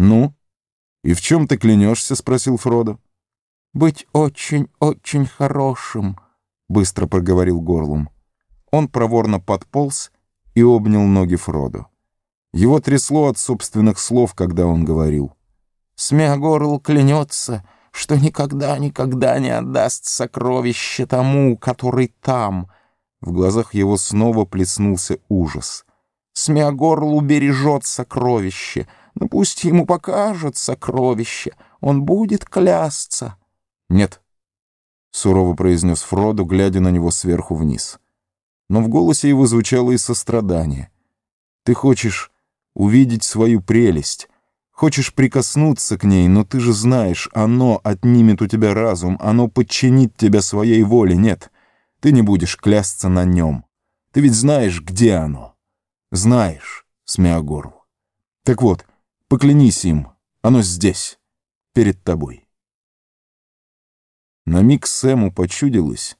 «Ну? И в чем ты клянешься?» — спросил Фродо. «Быть очень-очень хорошим», — быстро проговорил горлом. Он проворно подполз и обнял ноги Фродо. Его трясло от собственных слов, когда он говорил. «Смеогорл клянется, что никогда-никогда не отдаст сокровище тому, который там». В глазах его снова плеснулся ужас. «Смеогорл убережет сокровище, но пусть ему покажут сокровище, он будет клясться». «Нет», — сурово произнес Фроду, глядя на него сверху вниз. Но в голосе его звучало и сострадание. «Ты хочешь увидеть свою прелесть, хочешь прикоснуться к ней, но ты же знаешь, оно отнимет у тебя разум, оно подчинит тебя своей воле. Нет, ты не будешь клясться на нем. Ты ведь знаешь, где оно. Знаешь, Смеогору. Так вот, поклянись им, оно здесь, перед тобой». На миг Сэму почудилось,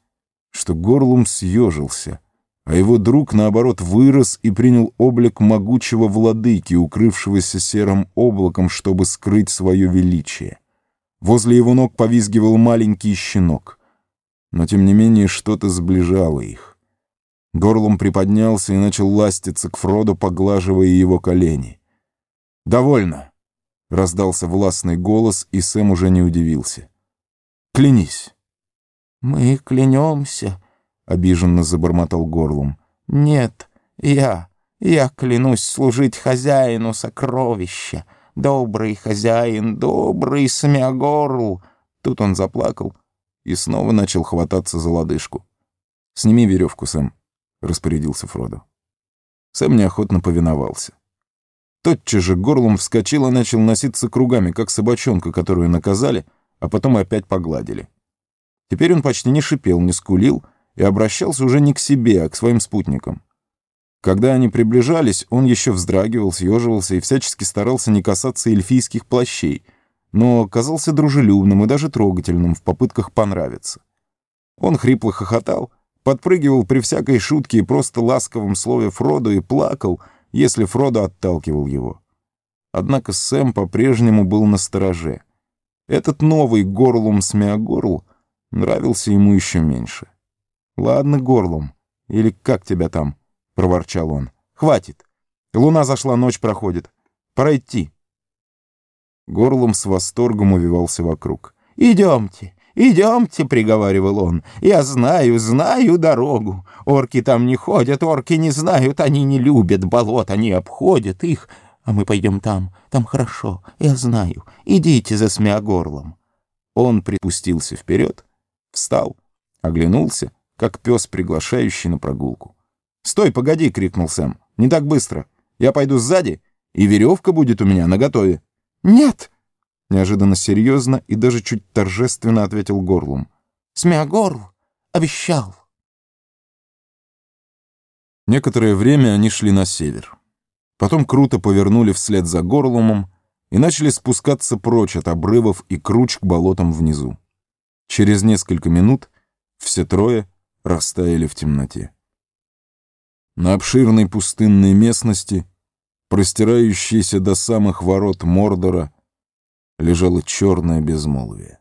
что горлом съежился, а его друг, наоборот, вырос и принял облик могучего владыки, укрывшегося серым облаком, чтобы скрыть свое величие. Возле его ног повизгивал маленький щенок. Но, тем не менее, что-то сближало их. Горлом приподнялся и начал ластиться к Фроду, поглаживая его колени. «Довольно!» — раздался властный голос, и Сэм уже не удивился. Клянись». «Мы клянемся», — обиженно забормотал горлом. «Нет, я, я клянусь служить хозяину сокровища. Добрый хозяин, добрый Смеогорл». Тут он заплакал и снова начал хвататься за лодыжку. «Сними веревку, Сэм», — распорядился Фродо. Сэм неохотно повиновался. Тотчас же горлом вскочил и начал носиться кругами, как собачонка, которую наказали — а потом опять погладили. Теперь он почти не шипел, не скулил и обращался уже не к себе, а к своим спутникам. Когда они приближались, он еще вздрагивал, съеживался и всячески старался не касаться эльфийских плащей, но казался дружелюбным и даже трогательным в попытках понравиться. Он хрипло хохотал, подпрыгивал при всякой шутке и просто ласковом слове Фроду и плакал, если Фродо отталкивал его. Однако Сэм по-прежнему был на стороже — этот новый горлум Смеогорл нравился ему еще меньше. «Ладно, горлум, или как тебя там?» — проворчал он. «Хватит. Луна зашла, ночь проходит. Пора идти». Горлум с восторгом увивался вокруг. «Идемте, идемте», — приговаривал он. «Я знаю, знаю дорогу. Орки там не ходят, орки не знают, они не любят болот, они обходят их а мы пойдем там, там хорошо, я знаю. Идите за смеогорлом». Он припустился вперед, встал, оглянулся, как пес, приглашающий на прогулку. «Стой, погоди!» — крикнул Сэм. «Не так быстро. Я пойду сзади, и веревка будет у меня наготове». «Нет!» — неожиданно серьезно и даже чуть торжественно ответил горлом. «Смеогорл обещал». Некоторое время они шли на север. Потом круто повернули вслед за горлумом и начали спускаться прочь от обрывов и круч к болотам внизу. Через несколько минут все трое растаяли в темноте. На обширной пустынной местности, простирающейся до самых ворот Мордора, лежало черное безмолвие.